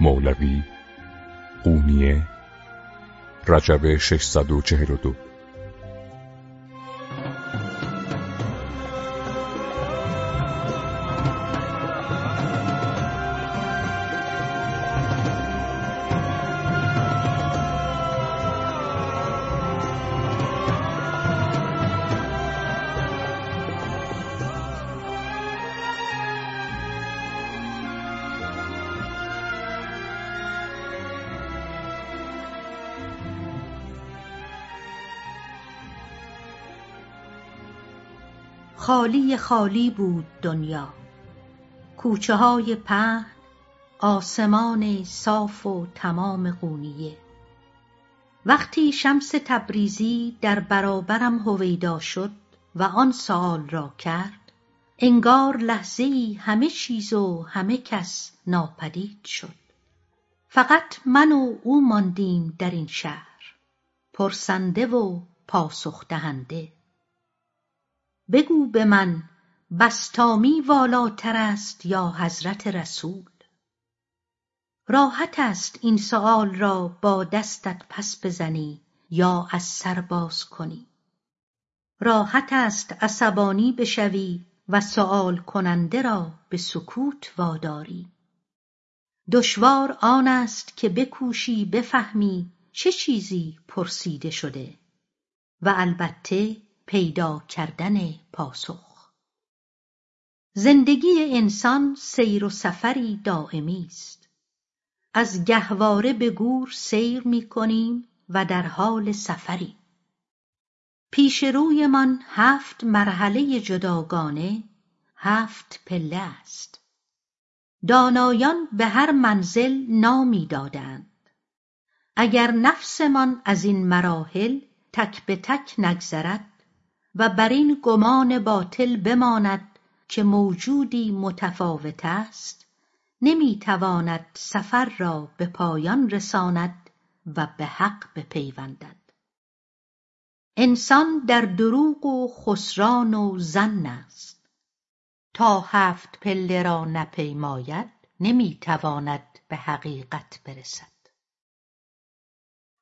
مولوی قونیه رجب 642 خالی خالی بود دنیا. کوچه های پهن آسمان صاف و تمام قونیه. وقتی شمس تبریزی در برابرم هویدا شد و آن سؤال را کرد انگار لحظه همه چیز و همه کس ناپدید شد. فقط من و او ماندیم در این شهر پرسنده و پاسخ دهنده. بگو به من بسطامی والاتر است یا حضرت رسول؟ راحت است این سؤال را با دستت پس بزنی یا از سر باز کنی. راحت است عصبانی بشوی و سؤال کننده را به سکوت واداری. دشوار آن است که بکوشی بفهمی چه چیزی پرسیده شده و البته پیدا کردن پاسخ. زندگی انسان سیر و سفری دایمی است. از گهواره به گور سیر می‌کنیم و در حال سفریم پیش رویمان هفت مرحله جداگانه هفت پله است. دانایان به هر منزل نامی دادند. اگر نفسمان از این مراحل تک به تک نگذرد و بر این گمان باطل بماند که موجودی متفاوت است نمی‌تواند سفر را به پایان رساند و به حق بپیوندد. انسان در دروغ و خسران و ظن است. تا هفت پله را نپیماید نمی‌تواند به حقیقت برسد.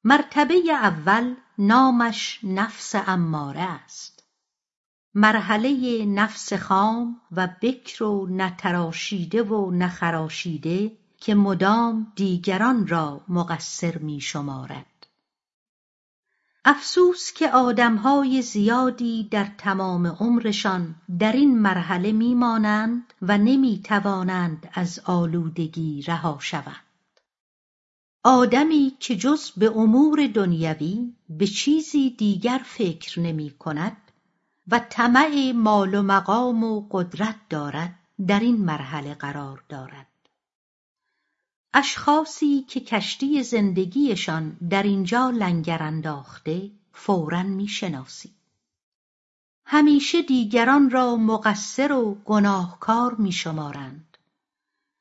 مرتبه اول نامش نفس اماره است. مرحله نفس خام و بکر و نتراشیده و نخراشیده که مدام دیگران را مقصر میشمارد. افسوس که آدمهای زیادی در تمام عمرشان در این مرحله میمانند و نمی‌توانند از آلودگی رها شوند. آدمی که جز به امور دنیوی به چیزی دیگر فکر نمی‌کند و طمع مال و مقام و قدرت دارد در این مرحله قرار دارد. اشخاصی که کشتی زندگیشان در اینجا لنگر انداخته فورا می‌شناسی. همیشه دیگران را مقصر و گناهکار میشمارند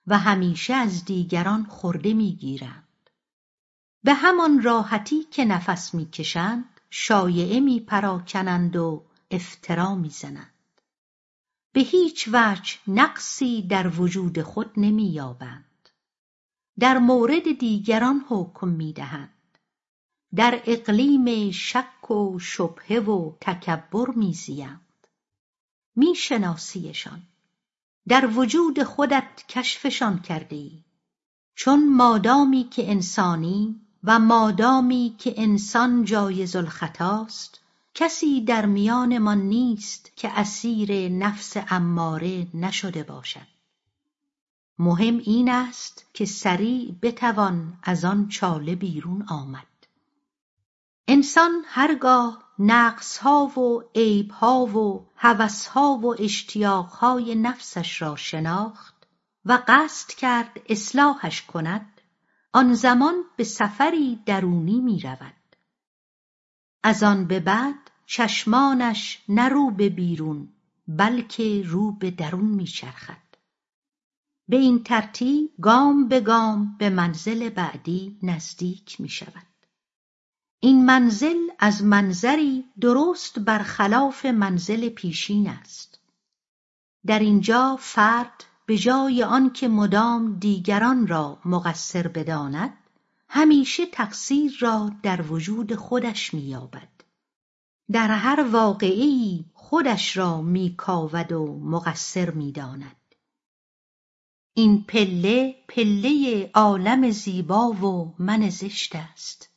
و همیشه از دیگران خرده می‌گیرند. به همان راحتی که نفس می‌کشند شایعه میپراکنند و افترا می‌زنند. به هیچ وجه نقصی در وجود خود نمییابند. در مورد دیگران حکم می‌دهند. در اقلیم شک و شبهه و تکبر میزیند. میشناسیشان. در وجود خودت کشفشان کردهای. چون مادامی که انسانی و مادامی که انسان جایز الخطاست کسی در میانمان نیست که اسیر نفس اماره نشده باشد. مهم این است که سریع بتوان از آن چاله بیرون آمد. انسان هرگاه نقصها و عیبها و هوسها و اشتیاقهای نفسش را شناخت و قصد کرد اصلاحش کند آن زمان به سفری درونی می‌رود. از آن به بعد چشمانش نه رو به بیرون بلکه رو به درون میچرخد به این ترتیب گام به گام به منزل بعدی نزدیک می‌شود این منزل از منظری درست برخلاف منزل پیشین است. در اینجا فرد به جای آنکه مدام دیگران را مقصر بداند همیشه تقصیر را در وجود خودش مییابد. در هر واقعی خودش را میکاود و مقصر می‌داند. این پله پله عالم زیبا و من زشت است.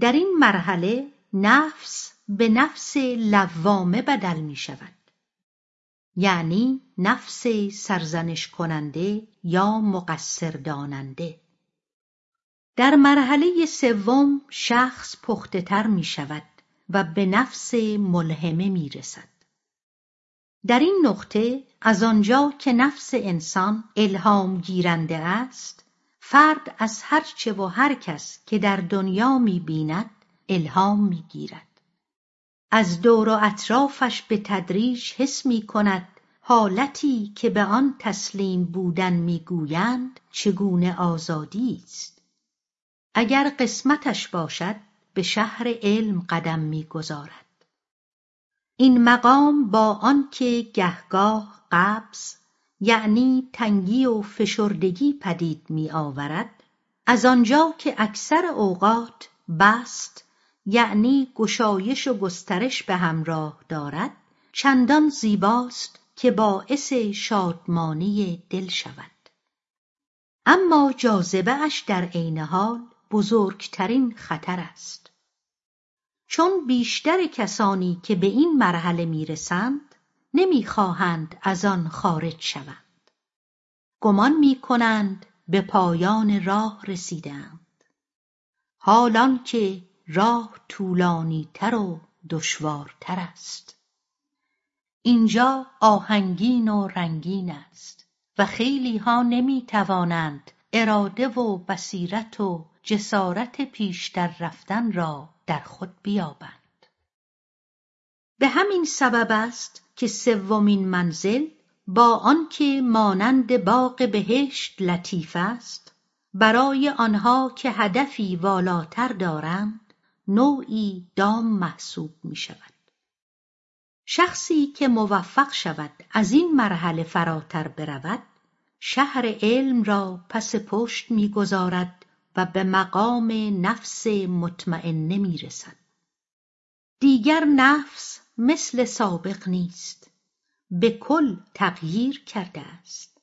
در این مرحله نفس به نفس لوامه بدل می شود یعنی نفس سرزنش کننده یا مقصر داننده. در مرحله سوم شخص پخته تر می شود و به نفس ملهمه می رسد. در این نقطه از آنجا که نفس انسان الهام گیرنده است فرد از هرچه و هر کس که در دنیا می بیند الهام می گیرد. از دور و اطرافش به تدریج حس می کند حالتی که به آن تسلیم بودن می‌گویند چگونه آزادی است اگر قسمتش باشد به شهر علم قدم می‌گذارد. این مقام با آنکه گهگاه قبض یعنی تنگی و فشردگی پدید می آورد از آنجا که اکثر اوقات بست یعنی گشایش و گسترش به همراه دارد چندان زیباست که باعث شادمانی دل شود. اما جاذبه اش در عین حال بزرگترین خطر است. چون بیشتر کسانی که به این مرحله می‌رسند نمی‌خواهند از آن خارج شوند. گمان می‌کنند به پایان راه رسیدند حال که راه طولانی تر و دشوارتر است. اینجا آهنگین و رنگین است و خیلی ها نمی توانند اراده و بصیرت و جسارت پیشتر رفتن را در خود بیابند. به همین سبب است که سومین منزل با آنکه مانند باغ بهشت لطیف است برای آنها که هدفی والاتر دارند نوعی دام محسوب می شود شخصی که موفق شود از این مرحله فراتر برود شهر علم را پس پشت می‌گذارد و به مقام نفس مطمئنه می‌رسد دیگر نفس مثل سابق نیست. به کل تغییر کرده است.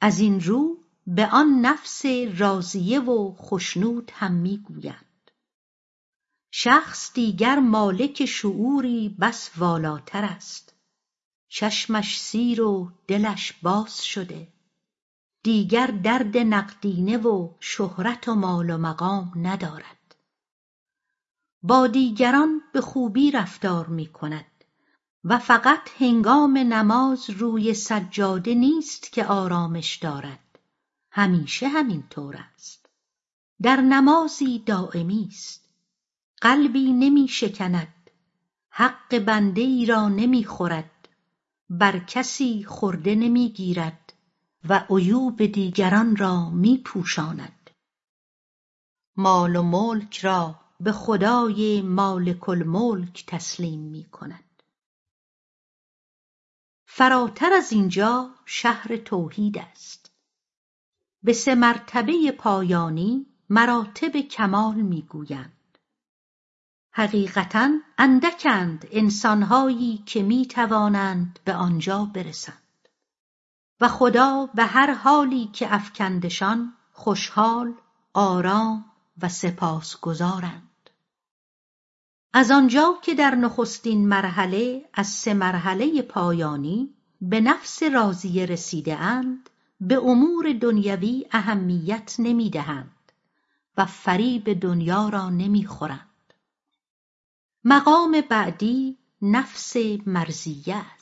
از این رو به آن نفس راضیه و خشنود هم می‌گویند شخص دیگر مالک شعوری بس والاتر است. چشمش سیر و دلش باز شده. دیگر درد نقدینه و شهرت و مال و مقام ندارد. با دیگران به خوبی رفتار می کند و فقط هنگام نماز روی سجاده نیست که آرامش دارد. همیشه همین طور است. در نمازی دائمی است. قلبی نمی شکند. حق بنده ای را نمی خورد. بر کسی خرده نمی گیرد. و عیوب دیگران را می پوشاند مال و ملک را به خدای مالک الملک تسلیم می کند فراتر از اینجا شهر توحید است. به سه مرتبه پایانی مراتب کمال می‌گویند. حقیقتا اندکند انسانهایی که می توانند به آنجا برسند. و خدا به هر حالی که افکندشان خوشحال آرام و سپاسگزارند. از آنجا که در نخستین مرحله از سه مرحله پایانی به نفس راضیه رسیده اند به امور دنیوی اهمیت نمی‌دهند و فریب دنیا را نمی‌خورند مقام بعدی نفس مرزیه است.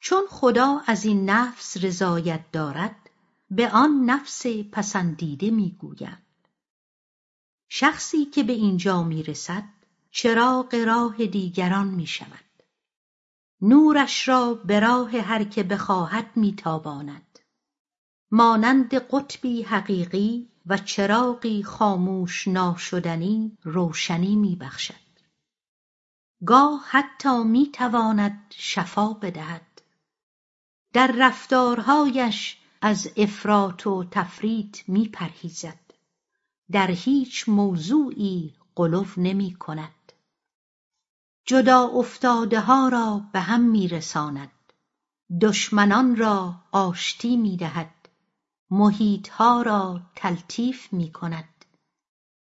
چون خدا از این نفس رضایت دارد به آن نفس پسندیده می‌گویند شخصی که به اینجا می‌رسد چراغ راه دیگران می‌شود. نورش را به راه هر که بخواهد میتاباند. مانند قطبی حقیقی و چراغی خاموش ناشدنی روشنی میبخشد. گاه حتی می‌تواند شفا بدهد. در رفتارهایش از افراط و تفریط می پرهیزد در هیچ موضوعی غلو نمی کند جدا افتاده ها را به هم می رساند دشمنان را آشتی می دهد محیط ها را تلطیف می کند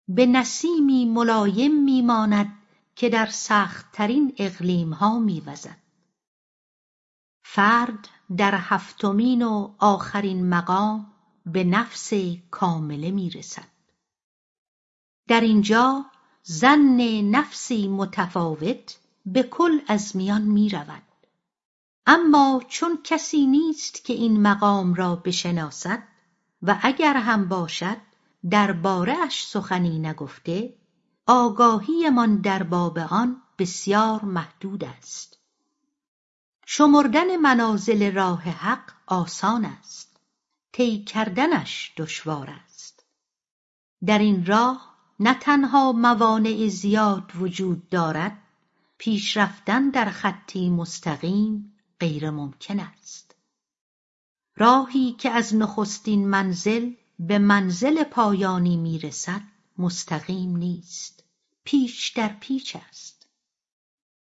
به نسیمی ملایم می ماند که در سختترین اقلیم ها می وزد فرد در هفتمین و آخرین مقام به نفس کامله می رسد در اینجا ظن نفسی متفاوت به کل از میان می اما چون کسی نیست که این مقام را بشناسد و اگر هم باشد درباره اش سخنی نگفته آگاهیمان در باب آن بسیار محدود است. شمردن منازل راه حق آسان است. طی کردنش دشوار است. در این راه نه تنها موانع زیاد وجود دارد پیشرفتن در خطی مستقیم غیرممکن است. راهی که از نخستین منزل به منزل پایانی می‌رسد مستقیم نیست پیچ در پیچ است.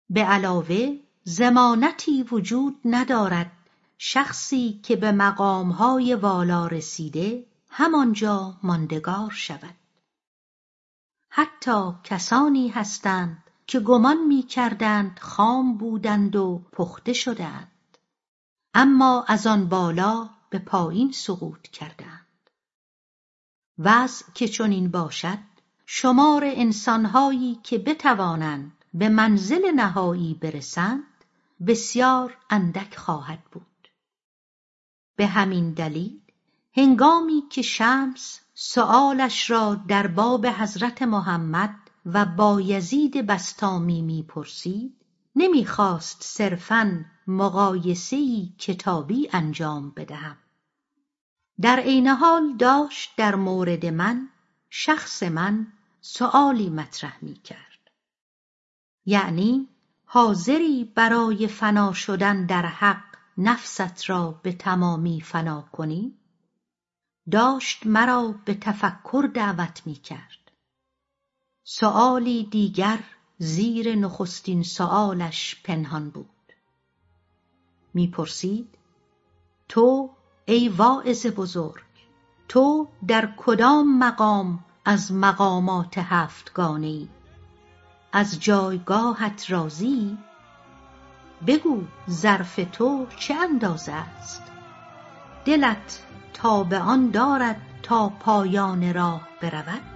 به علاوه ضمانتی وجود ندارد شخصی که به مقامهای والا رسیده همانجا ماندگار شود. حتی کسانی هستند که گمان می‌کردند خام بودند و پخته شدهاند اما از آن بالا به پایین سقوط کردند. وضع که چنین باشد شمار انسانهایی که بتوانند به منزل نهایی برسند بسیار اندک خواهد بود. به همین دلیل هنگامی که شمس سؤالش را در باب حضرت محمد و بایزید بسطامی می‌پرسید نمی‌خواست صرفا مقایسهای کتابی انجام بدهم. در عین حال داشت در مورد من شخص من سؤالی مطرح می‌کرد. یعنی حاضری برای فنا شدن در حق نفست را به تمامی فنا کنی؟ داشت مرا به تفکر دعوت می‌کرد سؤالی دیگر زیر نخستین سؤالش پنهان بود. می‌پرسید تو ای واعظ بزرگ تو در کدام مقام از مقامات هفتگانه ای از جایگاهت راضیی بگو ظرف تو چه اندازه است؟ دلت تاب آن دارد تا پایان راه برود؟